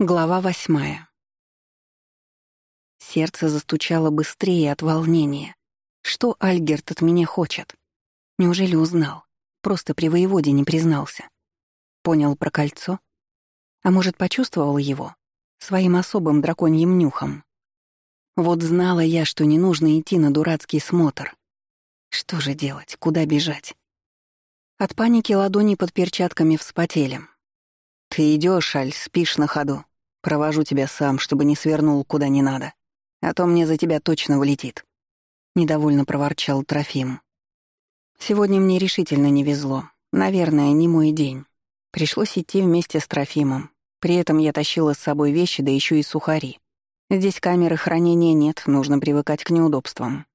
Глава восьмая. Сердце застучало быстрее от волнения. Что Альгерт от меня хочет? Неужели узнал? Просто при воеводе не признался. Понял про кольцо? А может, почувствовал его? Своим особым драконьим нюхом. Вот знала я, что не нужно идти на дурацкий смотр. Что же делать? Куда бежать? От паники ладони под перчатками вспотели. «Ты идешь, Аль, спишь на ходу. Провожу тебя сам, чтобы не свернул куда не надо. А то мне за тебя точно вылетит». Недовольно проворчал Трофим. «Сегодня мне решительно не везло. Наверное, не мой день. Пришлось идти вместе с Трофимом. При этом я тащила с собой вещи, да еще и сухари. Здесь камеры хранения нет, нужно привыкать к неудобствам.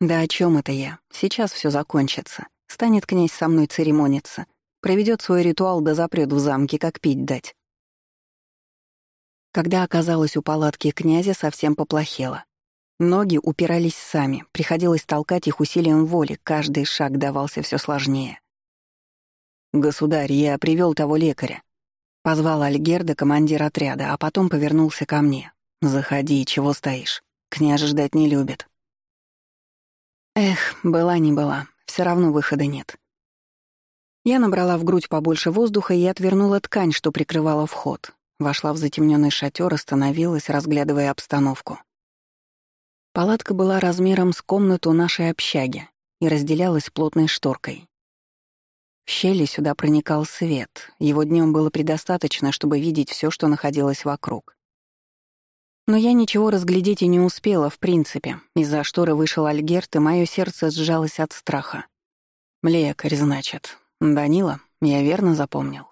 Да о чем это я? Сейчас все закончится. Станет князь со мной церемониться. Проведет свой ритуал да запрет в замке, как пить дать. Когда оказалась у палатки князя, совсем поплохело. Ноги упирались сами, приходилось толкать их усилием воли, каждый шаг давался все сложнее. «Государь, я привел того лекаря», — позвал Альгерда, командир отряда, а потом повернулся ко мне. «Заходи, чего стоишь? Княж ждать не любит». Эх, была не была, все равно выхода нет. Я набрала в грудь побольше воздуха и отвернула ткань, что прикрывала вход. Вошла в затемненный шатер, остановилась, разглядывая обстановку. Палатка была размером с комнату нашей общаги и разделялась плотной шторкой. В щели сюда проникал свет, его днем было предостаточно, чтобы видеть все, что находилось вокруг. Но я ничего разглядеть и не успела, в принципе. Из-за шторы вышел Альгерт, и мое сердце сжалось от страха. «Лекарь, значит. Данила, я верно запомнил?»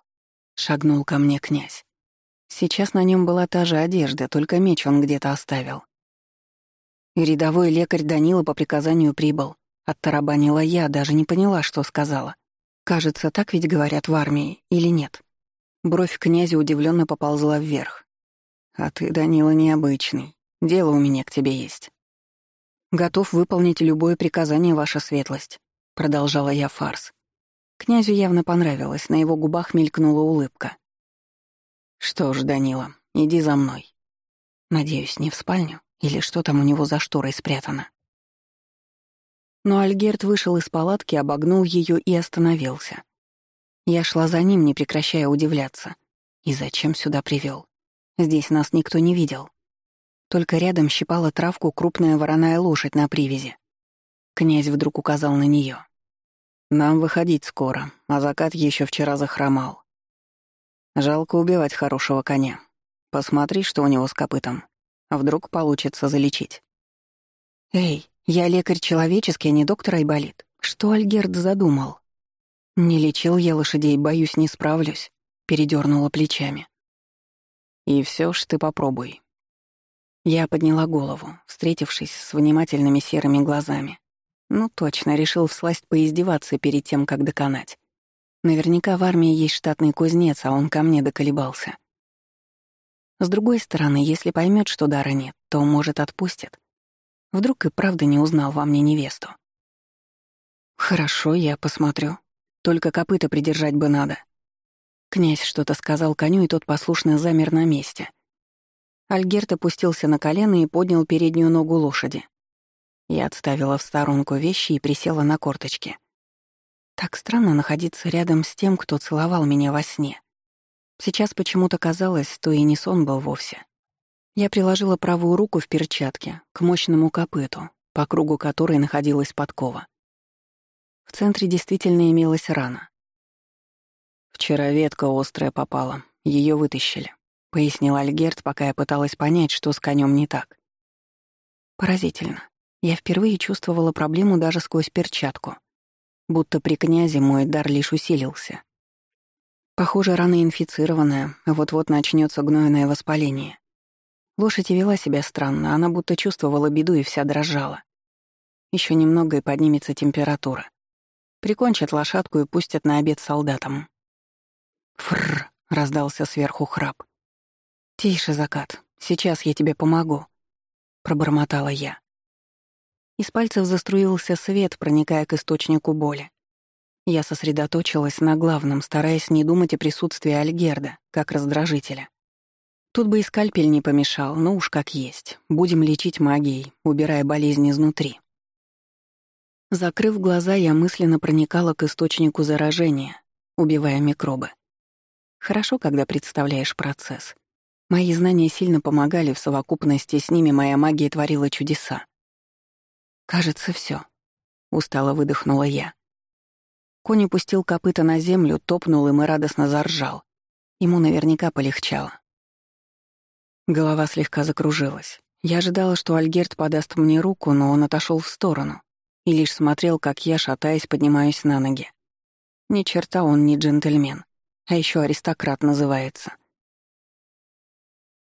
Шагнул ко мне князь. Сейчас на нем была та же одежда, только меч он где-то оставил. И рядовой лекарь Данила по приказанию прибыл. Оттарабанила я, даже не поняла, что сказала. Кажется, так ведь говорят в армии, или нет? Бровь князя удивленно поползла вверх. «А ты, Данила, необычный. Дело у меня к тебе есть». «Готов выполнить любое приказание, ваша светлость», — продолжала я фарс. Князю явно понравилось, на его губах мелькнула улыбка. «Что ж, Данила, иди за мной. Надеюсь, не в спальню? Или что там у него за шторой спрятано?» Но Альгерт вышел из палатки, обогнул ее и остановился. Я шла за ним, не прекращая удивляться. И зачем сюда привел? Здесь нас никто не видел. Только рядом щипала травку крупная вороная лошадь на привязи. Князь вдруг указал на нее. «Нам выходить скоро, а закат еще вчера захромал. Жалко убивать хорошего коня. Посмотри, что у него с копытом. Вдруг получится залечить». «Эй, я лекарь человеческий, а не доктор Айболит. Что Альгерд задумал?» «Не лечил я лошадей, боюсь, не справлюсь», — передернула плечами. И все ж ты попробуй. Я подняла голову, встретившись с внимательными серыми глазами. Ну точно, решил всласть поиздеваться перед тем, как доконать. Наверняка в армии есть штатный кузнец, а он ко мне доколебался. С другой стороны, если поймет, что дара нет, то, может, отпустит. Вдруг и правда не узнал во мне невесту. Хорошо, я посмотрю. Только копыта придержать бы надо. Князь что-то сказал коню, и тот послушно замер на месте. Альгерт опустился на колено и поднял переднюю ногу лошади. Я отставила в сторонку вещи и присела на корточки. Так странно находиться рядом с тем, кто целовал меня во сне. Сейчас почему-то казалось, то и не сон был вовсе. Я приложила правую руку в перчатке к мощному копыту, по кругу которой находилась подкова. В центре действительно имелась рана. «Вчера ветка острая попала, ее вытащили», — пояснил Альгерт, пока я пыталась понять, что с конем не так. Поразительно. Я впервые чувствовала проблему даже сквозь перчатку. Будто при князе мой дар лишь усилился. Похоже, рана инфицированная, вот-вот начнется гнойное воспаление. Лошадь вела себя странно, она будто чувствовала беду и вся дрожала. Еще немного и поднимется температура. Прикончат лошадку и пустят на обед солдатам. Фрр, раздался сверху храп. Тише, закат. Сейчас я тебе помогу, пробормотала я. Из пальцев заструился свет, проникая к источнику боли. Я сосредоточилась на главном, стараясь не думать о присутствии Альгерда, как раздражителя. Тут бы и скальпель не помешал, но уж как есть. Будем лечить магией, убирая болезнь изнутри. Закрыв глаза, я мысленно проникала к источнику заражения, убивая микробы. Хорошо, когда представляешь процесс. Мои знания сильно помогали, в совокупности с ними моя магия творила чудеса. Кажется, все. Устало выдохнула я. Конь пустил копыта на землю, топнул им и радостно заржал. Ему наверняка полегчало. Голова слегка закружилась. Я ожидала, что Альгерт подаст мне руку, но он отошел в сторону и лишь смотрел, как я, шатаясь, поднимаюсь на ноги. Ни черта он не джентльмен, а еще аристократ называется.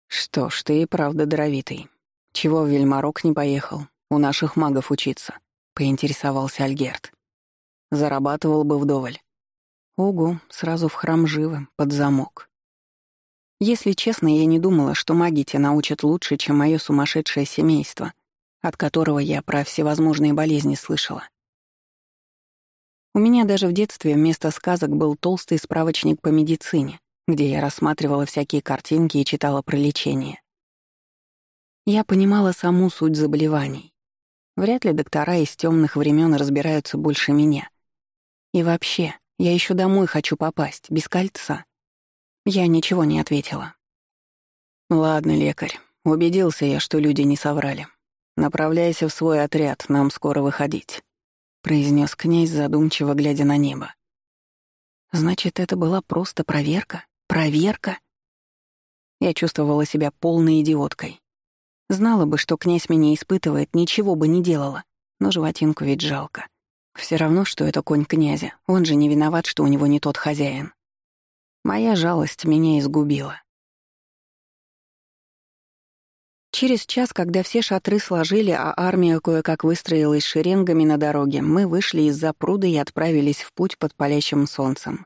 Что ж, ты и правда даровитый. Чего в Вельмарок не поехал? У наших магов учиться, поинтересовался Альгерт. Зарабатывал бы вдоволь. Ого, сразу в храм живо, под замок. Если честно, я не думала, что маги тебя научат лучше, чем мое сумасшедшее семейство, от которого я про всевозможные болезни слышала. У меня даже в детстве вместо сказок был толстый справочник по медицине, где я рассматривала всякие картинки и читала про лечение. Я понимала саму суть заболеваний. Вряд ли доктора из темных времен разбираются больше меня. И вообще, я еще домой хочу попасть, без кольца. Я ничего не ответила. «Ладно, лекарь. Убедился я, что люди не соврали. Направляйся в свой отряд, нам скоро выходить», — произнес князь, задумчиво глядя на небо. «Значит, это была просто проверка? Проверка?» Я чувствовала себя полной идиоткой. Знала бы, что князь меня испытывает, ничего бы не делала, но животинку ведь жалко. Все равно, что это конь князя, он же не виноват, что у него не тот хозяин. Моя жалость меня изгубила. Через час, когда все шатры сложили, а армия кое-как выстроилась шеренгами на дороге, мы вышли из-за пруда и отправились в путь под палящим солнцем.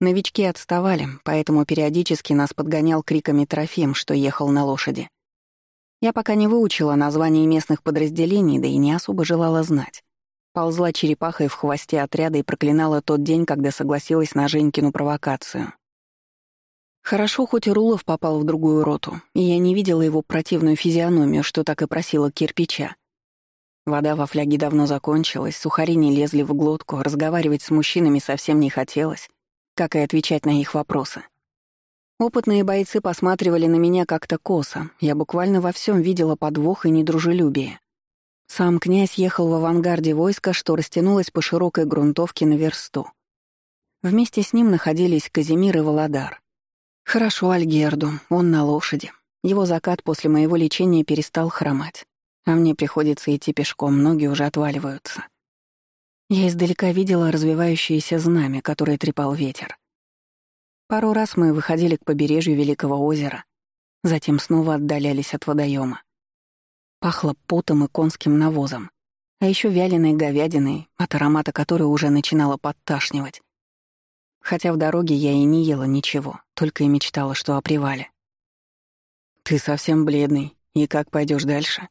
Новички отставали, поэтому периодически нас подгонял криками Трофим, что ехал на лошади. Я пока не выучила названий местных подразделений, да и не особо желала знать. Ползла черепахой в хвосте отряда и проклинала тот день, когда согласилась на Женькину провокацию. Хорошо, хоть Рулов попал в другую роту, и я не видела его противную физиономию, что так и просила кирпича. Вода во фляге давно закончилась, сухари не лезли в глотку, разговаривать с мужчинами совсем не хотелось, как и отвечать на их вопросы. Опытные бойцы посматривали на меня как-то косо, я буквально во всем видела подвох и недружелюбие. Сам князь ехал в авангарде войска, что растянулось по широкой грунтовке на версту. Вместе с ним находились Казимир и Володар. Хорошо Альгерду, он на лошади. Его закат после моего лечения перестал хромать. А мне приходится идти пешком, ноги уже отваливаются. Я издалека видела развивающееся знамя, которое трепал ветер. Пару раз мы выходили к побережью Великого озера, затем снова отдалялись от водоема. Пахло потом и конским навозом. А еще вяленой говядиной, от аромата которой уже начинало подташнивать. Хотя в дороге я и не ела ничего, только и мечтала, что о привале. «Ты совсем бледный. И как пойдешь дальше?»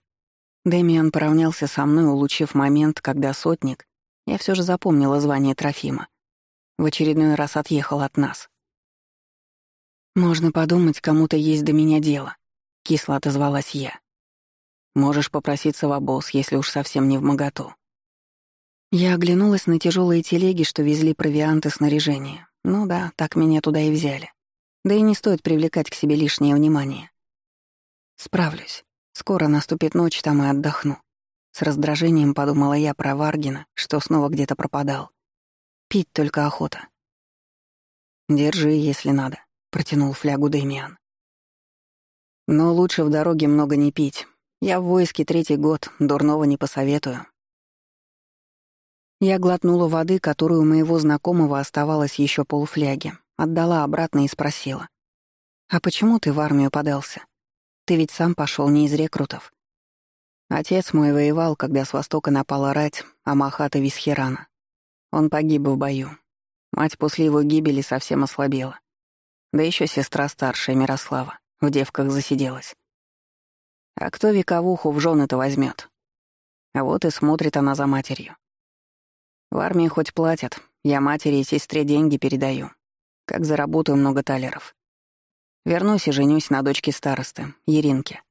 Дэмиан поравнялся со мной, улучив момент, когда сотник, я все же запомнила звание Трофима, в очередной раз отъехал от нас. «Можно подумать, кому-то есть до меня дело», — кисло отозвалась я. Можешь попроситься в обоз, если уж совсем не в моготу. Я оглянулась на тяжелые телеги, что везли провианты снаряжение. Ну да, так меня туда и взяли. Да и не стоит привлекать к себе лишнее внимание. Справлюсь. Скоро наступит ночь, там и отдохну. С раздражением подумала я про Варгина, что снова где-то пропадал. Пить только охота. «Держи, если надо», — протянул флягу Дэмиан. «Но лучше в дороге много не пить. Я в войске третий год, дурного не посоветую. Я глотнула воды, которую у моего знакомого оставалось еще полфляги, отдала обратно и спросила. «А почему ты в армию подался? Ты ведь сам пошел не из рекрутов». Отец мой воевал, когда с востока напала рать Амахата Висхирана. Он погиб в бою. Мать после его гибели совсем ослабела. Да еще сестра старшая, Мирослава, в девках засиделась. А кто вековуху в жены-то возьмет? А вот и смотрит она за матерью. В армии хоть платят, я матери и сестре деньги передаю. Как заработаю много талеров. Вернусь и женюсь на дочке старосты, Еринке.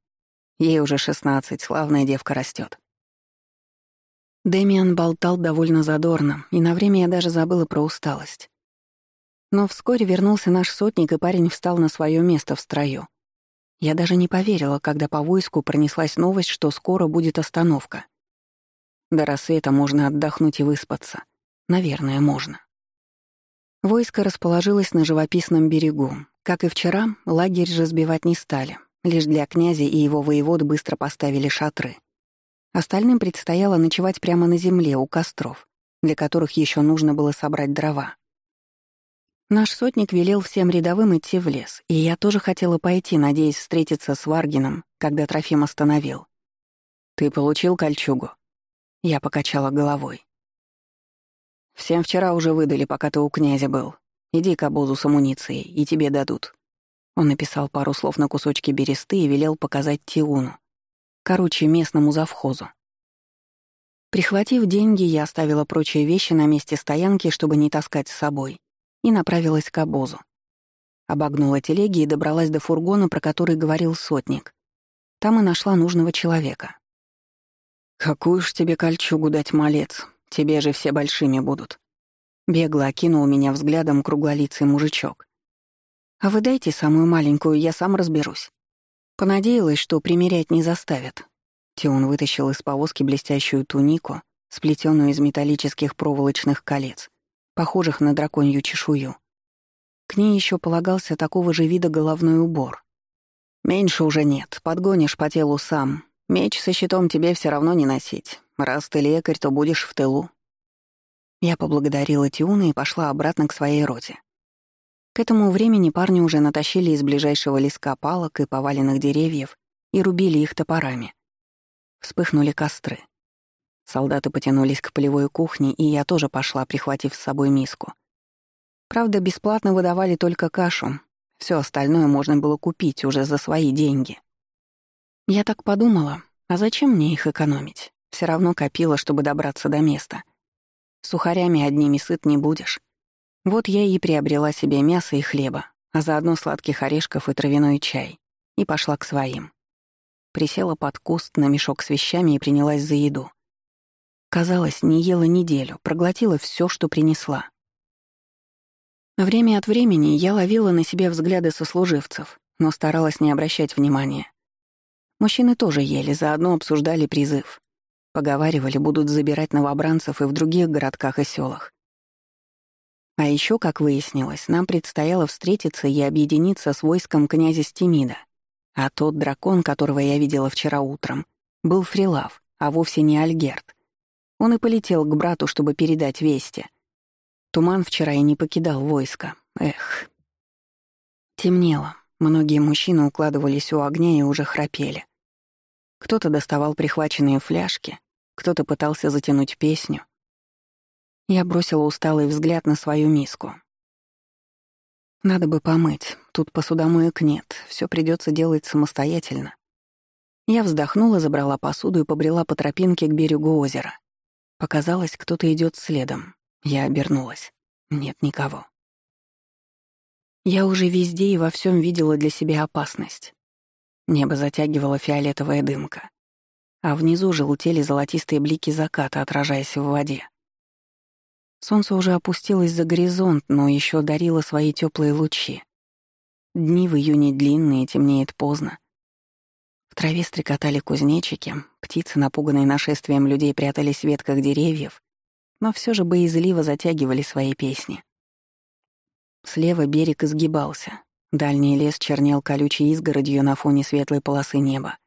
Ей уже шестнадцать, славная девка растет. Дэмиан болтал довольно задорно, и на время я даже забыла про усталость. Но вскоре вернулся наш сотник, и парень встал на свое место в строю. Я даже не поверила, когда по войску пронеслась новость, что скоро будет остановка. До рассвета можно отдохнуть и выспаться. Наверное, можно. Войско расположилось на живописном берегу. Как и вчера, лагерь же сбивать не стали. Лишь для князя и его воевод быстро поставили шатры. Остальным предстояло ночевать прямо на земле у костров, для которых еще нужно было собрать дрова. Наш сотник велел всем рядовым идти в лес, и я тоже хотела пойти, надеясь встретиться с Варгином, когда Трофим остановил. «Ты получил кольчугу?» Я покачала головой. «Всем вчера уже выдали, пока ты у князя был. Иди к обозу с амуницией, и тебе дадут». Он написал пару слов на кусочке бересты и велел показать Тиуну, Короче, местному завхозу. Прихватив деньги, я оставила прочие вещи на месте стоянки, чтобы не таскать с собой, и направилась к обозу. Обогнула телеги и добралась до фургона, про который говорил сотник. Там и нашла нужного человека. «Какую ж тебе кольчугу дать, малец? Тебе же все большими будут». Бегло окинул меня взглядом круглолицый мужичок. «А вы дайте самую маленькую, я сам разберусь». Понадеялась, что примерять не заставят. Тион вытащил из повозки блестящую тунику, сплетенную из металлических проволочных колец, похожих на драконью чешую. К ней еще полагался такого же вида головной убор. «Меньше уже нет, подгонишь по телу сам. Меч со щитом тебе все равно не носить. Раз ты лекарь, то будешь в тылу». Я поблагодарила Тиуна и пошла обратно к своей роте. К этому времени парни уже натащили из ближайшего леска палок и поваленных деревьев и рубили их топорами. Вспыхнули костры. Солдаты потянулись к полевой кухне, и я тоже пошла, прихватив с собой миску. Правда, бесплатно выдавали только кашу. Все остальное можно было купить уже за свои деньги. Я так подумала, а зачем мне их экономить? Все равно копила, чтобы добраться до места. Сухарями одними сыт не будешь. Вот я и приобрела себе мясо и хлеба, а заодно сладких орешков и травяной чай, и пошла к своим. Присела под куст на мешок с вещами и принялась за еду. Казалось, не ела неделю, проглотила все, что принесла. Время от времени я ловила на себе взгляды сослуживцев, но старалась не обращать внимания. Мужчины тоже ели, заодно обсуждали призыв. Поговаривали, будут забирать новобранцев и в других городках и селах. А еще, как выяснилось, нам предстояло встретиться и объединиться с войском князя Стемида. А тот дракон, которого я видела вчера утром, был Фрилав, а вовсе не Альгерт. Он и полетел к брату, чтобы передать вести. Туман вчера и не покидал войско. Эх. Темнело. Многие мужчины укладывались у огня и уже храпели. Кто-то доставал прихваченные фляжки, кто-то пытался затянуть песню — я бросила усталый взгляд на свою миску. Надо бы помыть, тут посудомоек нет, все придется делать самостоятельно. Я вздохнула, забрала посуду и побрела по тропинке к берегу озера. Показалось, кто-то идет следом. Я обернулась. Нет никого. Я уже везде и во всем видела для себя опасность. Небо затягивала фиолетовая дымка, а внизу желтели золотистые блики заката, отражаясь в воде. Солнце уже опустилось за горизонт, но еще дарило свои теплые лучи. Дни в июне длинные, темнеет поздно. В траве стрекотали кузнечики, птицы, напуганные нашествием людей, прятались в ветках деревьев, но все же боязливо затягивали свои песни. Слева берег изгибался, дальний лес чернел колючей изгородью на фоне светлой полосы неба.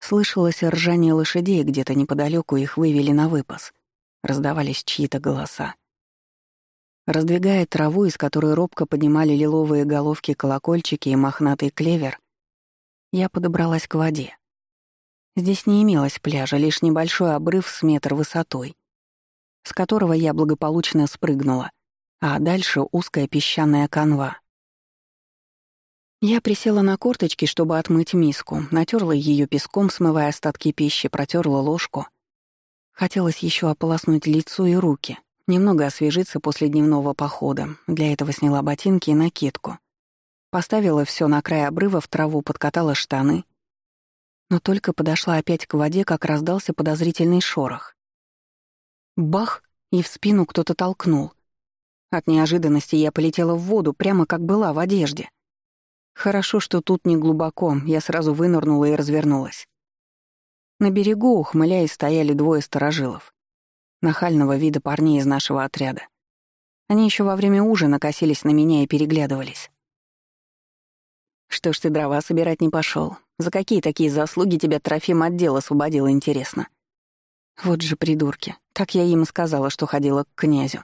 Слышалось ржание лошадей где-то неподалеку, их вывели на выпас — раздавались чьи-то голоса. Раздвигая траву, из которой робко поднимали лиловые головки колокольчики и мохнатый клевер, я подобралась к воде. Здесь не имелось пляжа, лишь небольшой обрыв с метр высотой, с которого я благополучно спрыгнула, а дальше узкая песчаная канва. Я присела на корточки, чтобы отмыть миску, натерла ее песком, смывая остатки пищи, протерла ложку — Хотелось еще ополоснуть лицо и руки, немного освежиться после дневного похода. Для этого сняла ботинки и накидку. Поставила все на край обрыва в траву, подкатала штаны. Но только подошла опять к воде, как раздался подозрительный шорох. Бах! И в спину кто-то толкнул. От неожиданности я полетела в воду, прямо как была в одежде. Хорошо, что тут не глубоко, я сразу вынырнула и развернулась. На берегу, ухмыляясь, стояли двое сторожилов. Нахального вида парней из нашего отряда. Они еще во время ужина косились на меня и переглядывались. «Что ж ты дрова собирать не пошел? За какие такие заслуги тебя Трофим отдел освободил, интересно?» Вот же придурки. Так я им сказала, что ходила к князю.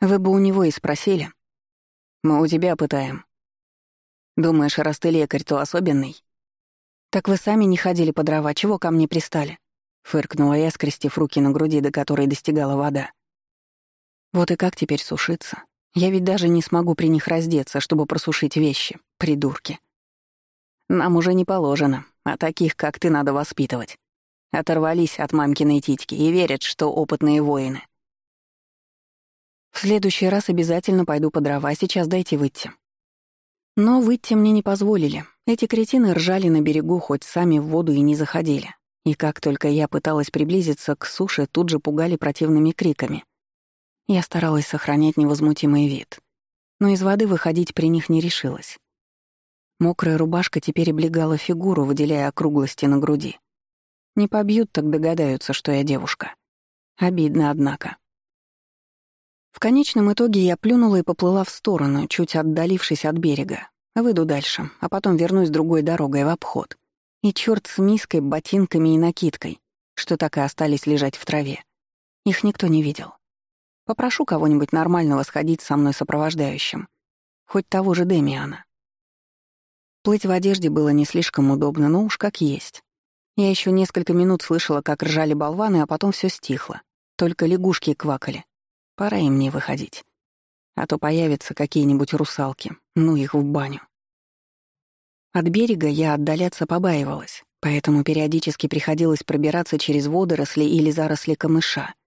Вы бы у него и спросили. Мы у тебя пытаем. Думаешь, раз ты лекарь, то особенный? Так вы сами не ходили по дрова, чего ко мне пристали? Фыркнула я, скрестив руки на груди, до которой достигала вода. Вот и как теперь сушиться? Я ведь даже не смогу при них раздеться, чтобы просушить вещи, придурки. Нам уже не положено, а таких, как ты, надо воспитывать. Оторвались от мамкиной титьки и верят, что опытные воины. В следующий раз обязательно пойду по дрова, сейчас дайте выйти. Но выйти мне не позволили. Эти кретины ржали на берегу, хоть сами в воду и не заходили. И как только я пыталась приблизиться к суше, тут же пугали противными криками — я старалась сохранять невозмутимый вид, но из воды выходить при них не решилась. Мокрая рубашка теперь облегала фигуру, выделяя округлости на груди. Не побьют, так догадаются, что я девушка. Обидно, однако. В конечном итоге я плюнула и поплыла в сторону, чуть отдалившись от берега. Выйду дальше, а потом вернусь другой дорогой в обход. И черт с миской, ботинками и накидкой, что так и остались лежать в траве. Их никто не видел. Попрошу кого-нибудь нормального сходить со мной сопровождающим. Хоть того же Демиана. Плыть в одежде было не слишком удобно, но уж как есть. Я еще несколько минут слышала, как ржали болваны, а потом все стихло. Только лягушки квакали. Пора им мне выходить. А то появятся какие-нибудь русалки. Ну их в баню. От берега я отдаляться побаивалась, поэтому периодически приходилось пробираться через водоросли или заросли камыша —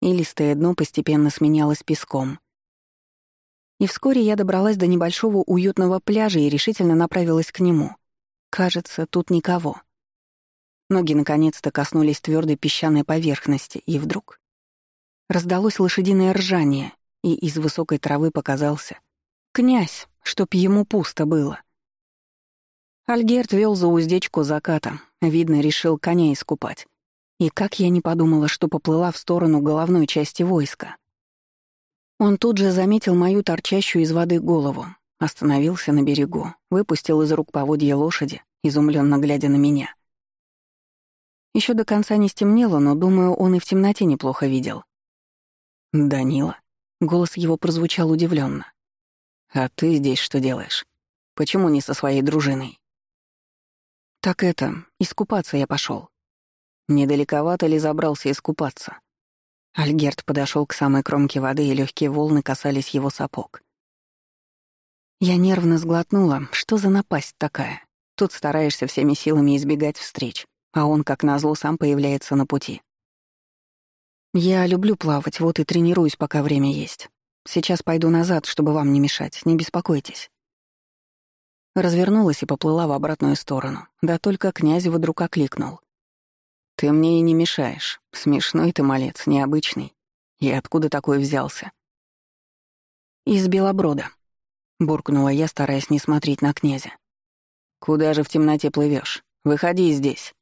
и листое дно постепенно сменялось песком. И вскоре я добралась до небольшого уютного пляжа и решительно направилась к нему. Кажется, тут никого. Ноги наконец-то коснулись твердой песчаной поверхности, и вдруг раздалось лошадиное ржание, и из высокой травы показался князь, чтоб ему пусто было. Альгерт вел за уздечку заката, видно, решил коня искупать. И как я не подумала, что поплыла в сторону головной части войска. Он тут же заметил мою торчащую из воды голову, остановился на берегу, выпустил из рук поводья лошади, изумленно глядя на меня. Еще до конца не стемнело, но, думаю, он и в темноте неплохо видел. «Данила», — голос его прозвучал удивленно. «А ты здесь что делаешь? Почему не со своей дружиной?» «Так это, искупаться я пошел. Недалековато ли забрался искупаться? Альгерт подошел к самой кромке воды, и легкие волны касались его сапог. Я нервно сглотнула. Что за напасть такая? Тут стараешься всеми силами избегать встреч, а он, как назло, сам появляется на пути. Я люблю плавать, вот и тренируюсь, пока время есть. Сейчас пойду назад, чтобы вам не мешать, не беспокойтесь. Развернулась и поплыла в обратную сторону. Да только князь вдруг окликнул. «Ты мне и не мешаешь. Смешной ты малец, необычный. И откуда такой взялся?» «Из Белоброда», — буркнула я, стараясь не смотреть на князя. «Куда же в темноте плывешь? Выходи здесь».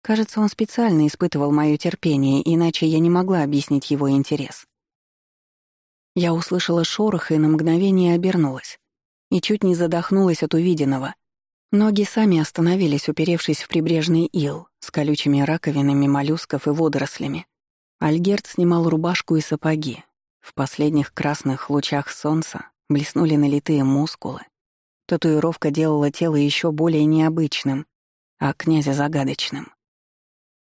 Кажется, он специально испытывал мое терпение, иначе я не могла объяснить его интерес. Я услышала шорох и на мгновение обернулась. И чуть не задохнулась от увиденного. Ноги сами остановились, уперевшись в прибрежный ил с колючими раковинами моллюсков и водорослями. Альгерт снимал рубашку и сапоги. В последних красных лучах солнца блеснули налитые мускулы. Татуировка делала тело еще более необычным, а князя загадочным.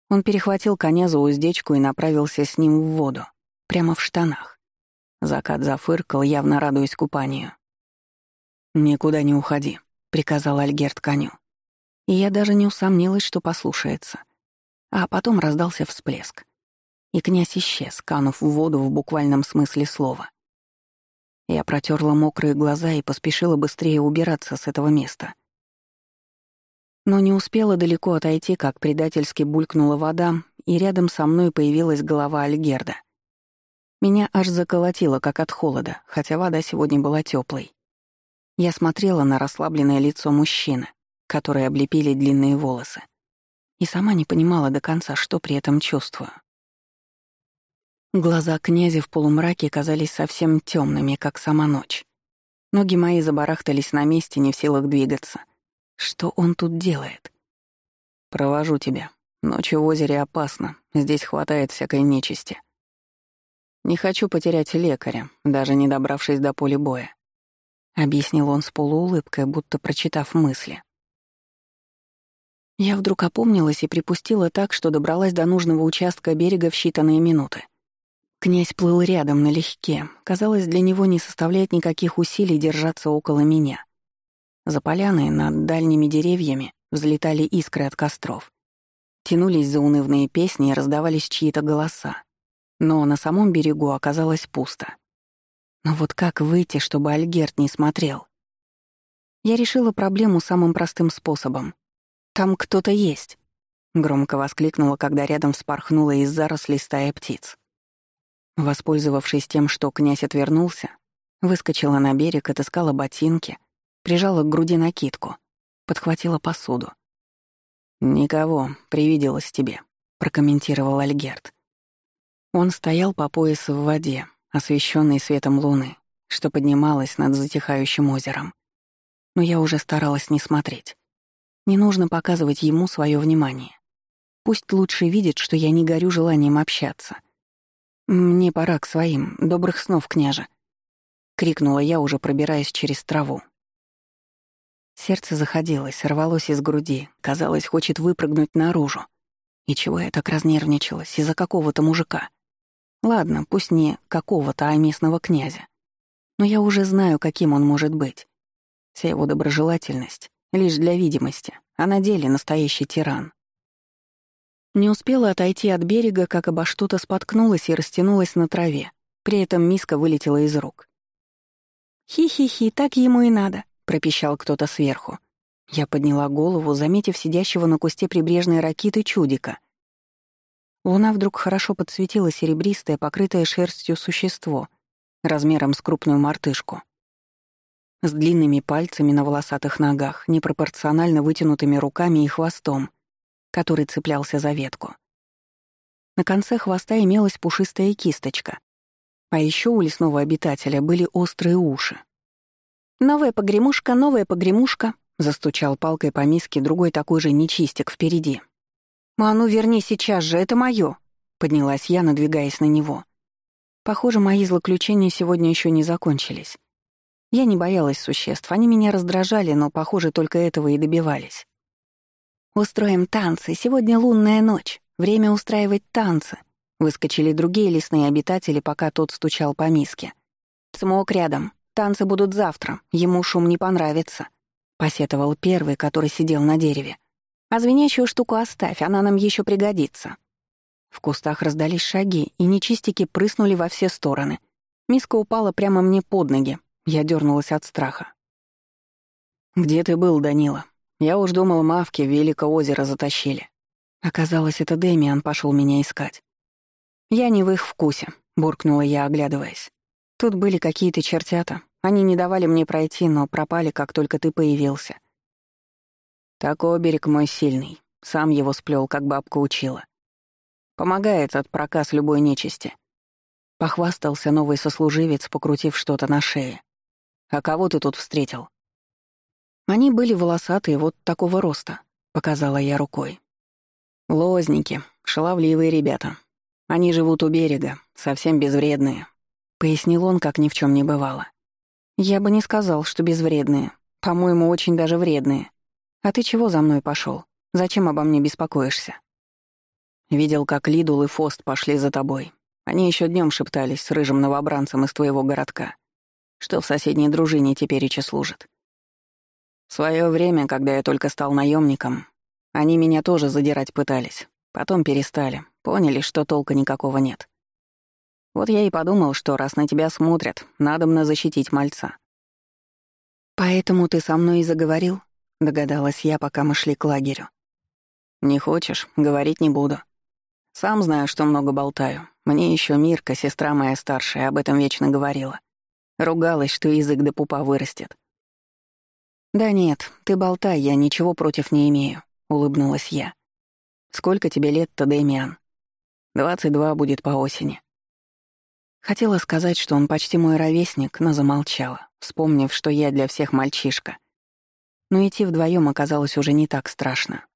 Он перехватил коня за уздечку и направился с ним в воду, прямо в штанах. Закат зафыркал, явно радуясь купанию. «Никуда не уходи», — приказал Альгерт коню. И я даже не усомнилась, что послушается. А потом раздался всплеск. И князь исчез, канув в воду в буквальном смысле слова. Я протерла мокрые глаза и поспешила быстрее убираться с этого места. Но не успела далеко отойти, как предательски булькнула вода, и рядом со мной появилась голова Альгерда. Меня аж заколотило, как от холода, хотя вода сегодня была теплой. Я смотрела на расслабленное лицо мужчины, которые облепили длинные волосы, и сама не понимала до конца, что при этом чувствую. Глаза князя в полумраке казались совсем темными, как сама ночь. Ноги мои забарахтались на месте, не в силах двигаться. Что он тут делает? «Провожу тебя. Ночью в озере опасно, здесь хватает всякой нечисти. Не хочу потерять лекаря, даже не добравшись до поля боя», — объяснил он с полуулыбкой, будто прочитав мысли. Я вдруг опомнилась и припустила так, что добралась до нужного участка берега в считанные минуты. Князь плыл рядом налегке. Казалось, для него не составляет никаких усилий держаться около меня. За поляной над дальними деревьями взлетали искры от костров. Тянулись заунывные песни и раздавались чьи-то голоса. Но на самом берегу оказалось пусто. Но вот как выйти, чтобы Альгерт не смотрел? Я решила проблему самым простым способом. «Там кто-то есть», — громко воскликнула, когда рядом вспорхнула из зарослей стая птиц. Воспользовавшись тем, что князь отвернулся, выскочила на берег, отыскала ботинки, прижала к груди накидку, подхватила посуду. «Никого, привиделось тебе», — прокомментировал Альгерт. Он стоял по пояс в воде, освещенный светом луны, что поднималась над затихающим озером. Но я уже старалась не смотреть. Не нужно показывать ему свое внимание. Пусть лучше видит, что я не горю желанием общаться — «Мне пора к своим. Добрых снов, княже!» — крикнула я, уже пробираясь через траву. Сердце заходилось, рвалось из груди, казалось, хочет выпрыгнуть наружу. И чего я так разнервничалась? Из-за какого-то мужика. Ладно, пусть не какого-то, а местного князя. Но я уже знаю, каким он может быть. Вся его доброжелательность — лишь для видимости, а на деле настоящий тиран. Не успела отойти от берега, как обо что-то споткнулась и растянулась на траве. При этом миска вылетела из рук. «Хи-хи-хи, так ему и надо», — пропищал кто-то сверху. Я подняла голову, заметив сидящего на кусте прибрежной ракиты чудика. Луна вдруг хорошо подсветила серебристое, покрытое шерстью существо, размером с крупную мартышку. С длинными пальцами на волосатых ногах, непропорционально вытянутыми руками и хвостом — который цеплялся за ветку. На конце хвоста имелась пушистая кисточка, а еще у лесного обитателя были острые уши. «Новая погремушка, новая погремушка», — застучал палкой по миске другой такой же нечистик впереди. «А ну верни сейчас же, это моё!» — поднялась я, надвигаясь на него. Похоже, мои злоключения сегодня еще не закончились. Я не боялась существ, они меня раздражали, но, похоже, только этого и добивались. «Устроим танцы. Сегодня лунная ночь. Время устраивать танцы». Выскочили другие лесные обитатели, пока тот стучал по миске. «Смок рядом. Танцы будут завтра. Ему шум не понравится», — посетовал первый, который сидел на дереве. «А звенящую штуку оставь, она нам еще пригодится». В кустах раздались шаги, и нечистики прыснули во все стороны. Миска упала прямо мне под ноги. Я дернулась от страха. «Где ты был, Данила?» Я уж думал, мавки Великое озеро затащили. Оказалось, это Дэмиан пошел меня искать. Я не в их вкусе, буркнула я, оглядываясь. Тут были какие-то чертята. Они не давали мне пройти, но пропали, как только ты появился. Такой берег мой сильный. Сам его сплел, как бабка учила. Помогает от проказ любой нечисти. Похвастался новый сослуживец, покрутив что-то на шее. «А кого ты тут встретил?» Они были волосатые, вот такого роста, показала я рукой. Лозники, шаловливые ребята. Они живут у берега, совсем безвредные, пояснил он, как ни в чем не бывало. Я бы не сказал, что безвредные. По-моему, очень даже вредные. А ты чего за мной пошел? Зачем обо мне беспокоишься? Видел, как Лидул и Фост пошли за тобой. Они еще днем шептались с рыжим новобранцем из твоего городка, что в соседней дружине теперь и служит. В свое время, когда я только стал наемником, они меня тоже задирать пытались. Потом перестали. Поняли, что толка никакого нет. Вот я и подумал, что раз на тебя смотрят, надо мне защитить мальца. «Поэтому ты со мной и заговорил?» — догадалась я, пока мы шли к лагерю. «Не хочешь? Говорить не буду. Сам знаю, что много болтаю. Мне еще Мирка, сестра моя старшая, об этом вечно говорила. Ругалась, что язык до пупа вырастет. «Да нет, ты болтай, я ничего против не имею», — улыбнулась я. «Сколько тебе лет-то, Дэмиан?» «Двадцать два будет по осени». Хотела сказать, что он почти мой ровесник, но замолчала, вспомнив, что я для всех мальчишка. Но идти вдвоем оказалось уже не так страшно.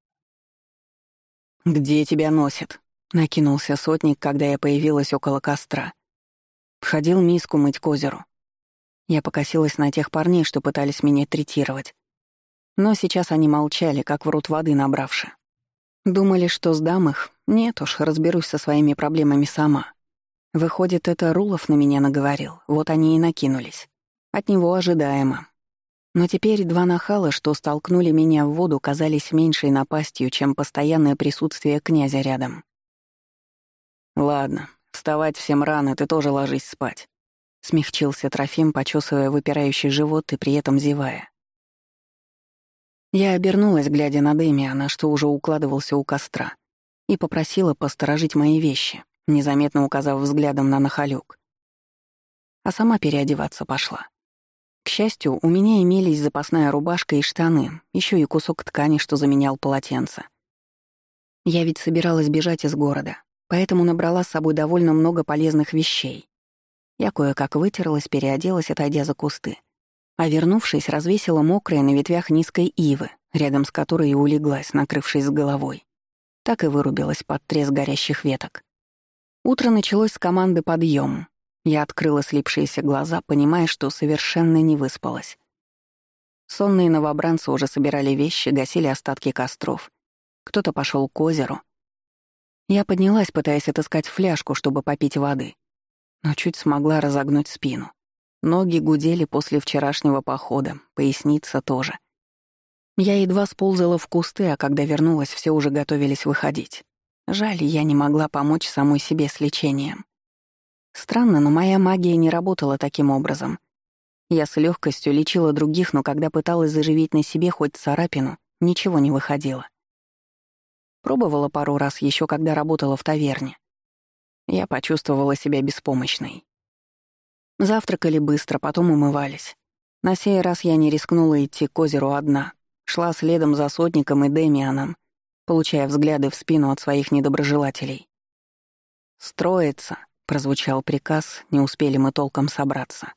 «Где тебя носит?» — накинулся сотник, когда я появилась около костра. Входил миску мыть к озеру. Я покосилась на тех парней, что пытались меня третировать. Но сейчас они молчали, как в рот воды набравши. Думали, что сдам их? Нет уж, разберусь со своими проблемами сама. Выходит, это Рулов на меня наговорил, вот они и накинулись. От него ожидаемо. Но теперь два нахала, что столкнули меня в воду, казались меньшей напастью, чем постоянное присутствие князя рядом. «Ладно, вставать всем рано, ты тоже ложись спать. Смягчился Трофим, почесывая выпирающий живот и при этом зевая. Я обернулась, глядя на Дэмиана, что уже укладывался у костра, и попросила посторожить мои вещи, незаметно указав взглядом на нахалюк. А сама переодеваться пошла. К счастью, у меня имелись запасная рубашка и штаны, еще и кусок ткани, что заменял полотенце. Я ведь собиралась бежать из города, поэтому набрала с собой довольно много полезных вещей. Я кое-как вытерлась, переоделась, отойдя за кусты. А вернувшись, развесила мокрые на ветвях низкой ивы, рядом с которой и улеглась, накрывшись с головой. Так и вырубилась под треск горящих веток. Утро началось с команды «Подъем». Я открыла слипшиеся глаза, понимая, что совершенно не выспалась. Сонные новобранцы уже собирали вещи, гасили остатки костров. Кто-то пошел к озеру. Я поднялась, пытаясь отыскать фляжку, чтобы попить воды но чуть смогла разогнуть спину. Ноги гудели после вчерашнего похода, поясница тоже. Я едва сползала в кусты, а когда вернулась, все уже готовились выходить. Жаль, я не могла помочь самой себе с лечением. Странно, но моя магия не работала таким образом. Я с легкостью лечила других, но когда пыталась заживить на себе хоть царапину, ничего не выходило. Пробовала пару раз еще, когда работала в таверне. Я почувствовала себя беспомощной. Завтракали быстро, потом умывались. На сей раз я не рискнула идти к озеру одна. Шла следом за сотником и Демианом, получая взгляды в спину от своих недоброжелателей. «Строится», — прозвучал приказ, не успели мы толком собраться.